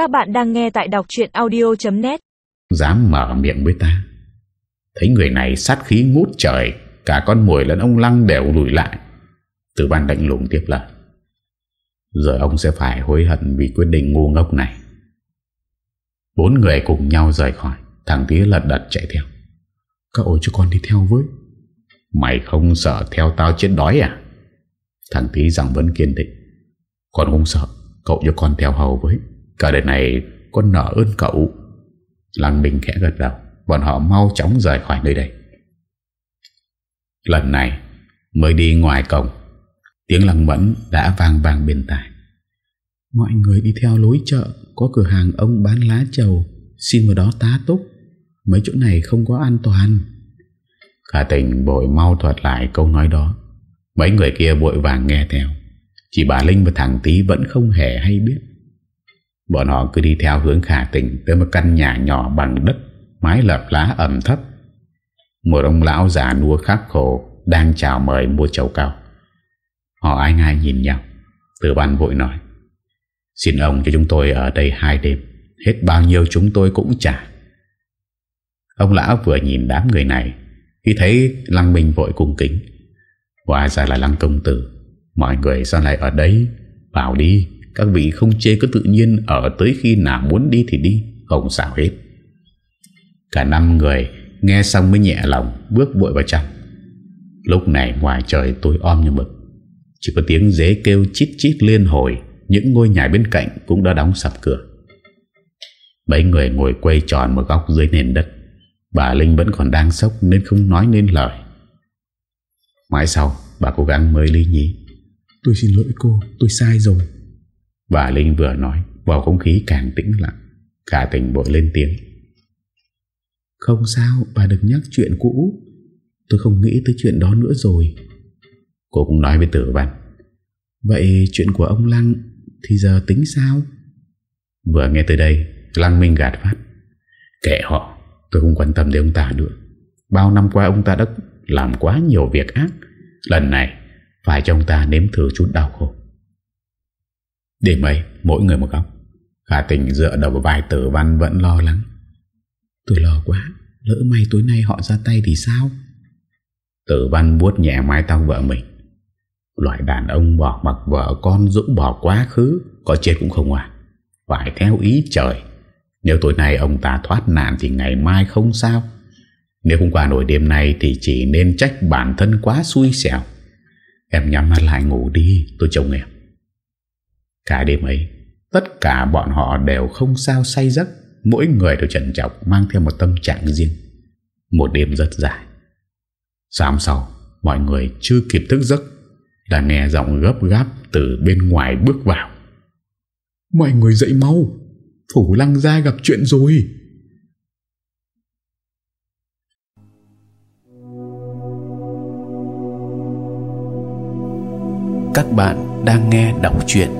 Các bạn đang nghe tại đọc chuyện audio.net Dám mở miệng với ta? Thấy người này sát khí ngút trời, Cả con mồi lẫn ông Lăng đều lùi lại. Từ văn lạnh lùng tiếp lời. Giờ ông sẽ phải hối hận Vì quyết định ngu ngốc này. Bốn người cùng nhau rời khỏi, Thằng tía lật đật chạy theo. Các ôi cho con đi theo với. Mày không sợ theo tao chết đói à? Thằng tí giọng vẫn kiên định. Con không sợ, Cậu cho con theo hầu với. Cả đời này con nợ ơn cậu. Lăng Minh khẽ gật đầu. Bọn họ mau chóng rời khỏi nơi đây. Lần này, Mới đi ngoài cổng, Tiếng lăng mẫn đã vang vang bên tai. Mọi người đi theo lối chợ, Có cửa hàng ông bán lá trầu, Xin vào đó tá túc. Mấy chỗ này không có an toàn. Khả tình bội mau thuật lại câu nói đó. Mấy người kia bội vàng nghe theo. Chỉ bà Linh và thằng Tý vẫn không hề hay biết. Bọn họ cứ đi theo hướng khả tình Tới một căn nhà nhỏ bằng đất, Mái lợp lá ẩm thấp. Một ông lão già nua khắc khổ Đang chào mời mua chầu cao. Họ ai ngay nhìn nhau. Từ ban vội nói, Xin ông cho chúng tôi ở đây hai đêm. Hết bao nhiêu chúng tôi cũng trả. Ông lão vừa nhìn đám người này, Khi thấy Lăng Minh vội cung kính, Hóa ra là Lăng Công Tử. Mọi người sao lại ở đây? Vào đi. Các vị không chê, cứ tự nhiên Ở tới khi nào muốn đi thì đi, Không sao hết. Cả năm người nghe xong mới nhẹ lòng, Bước vội vào trong. Lúc này ngoài trời tối om như mực, Chỉ có tiếng dế kêu chít chít liên hồi, Những ngôi nhà bên cạnh Cũng đã đóng sập cửa. Mấy người ngồi quay tròn một góc dưới nền đất, Bà Linh vẫn còn đang sốc Nên không nói nên lời. Mãi sau, bà cố gắng mới lý nhí. Tôi xin lỗi cô, Tôi sai rồi. Bà Linh vừa nói Bầu không khí càng tĩnh lặng Cả tình bội lên tiếng. Không sao bà đừng nhắc chuyện cũ. Tôi không nghĩ tới chuyện đó nữa rồi. Cô cũng nói với tử văn. Vậy chuyện của ông Lăng Thì giờ tính sao? Vừa nghe tới đây Lăng Minh gạt phát. Kệ họ tôi không quan tâm đến ông ta nữa. Bao năm qua ông ta đã làm quá nhiều việc ác. Lần này Phải cho ông ta nếm thử chút đau khổ Đêm ấy Mỗi người một góc. Khả tình dựa đầu vào vai tử văn vẫn lo lắng. Tôi lo quá, Lỡ may tối nay họ ra tay thì sao? Tử văn vuốt nhẹ mái tóc vợ mình. Loại đàn ông bỏ mặc vợ con dũng bỏ quá khứ, Có chết cũng không à. Phải theo ý trời. Nếu tối nay ông ta thoát nạn Thì ngày mai không sao. Nếu không qua nổi đêm nay Thì chỉ nên trách bản thân quá xui xẻo. Em nhắm mắt lại ngủ đi, Tôi chồng em. Cả đêm ấy Tất cả bọn họ đều không sao say giấc. Mỗi người đều trần trọng Mang theo một tâm trạng riêng. Một đêm rất dài. Sáng sau Mọi người chưa kịp thức giấc Đã nghe giọng gấp gáp Từ bên ngoài bước vào. Mọi người dậy mau Phủ lăng gia gặp chuyện rồi. Các bạn đang nghe đọc truyện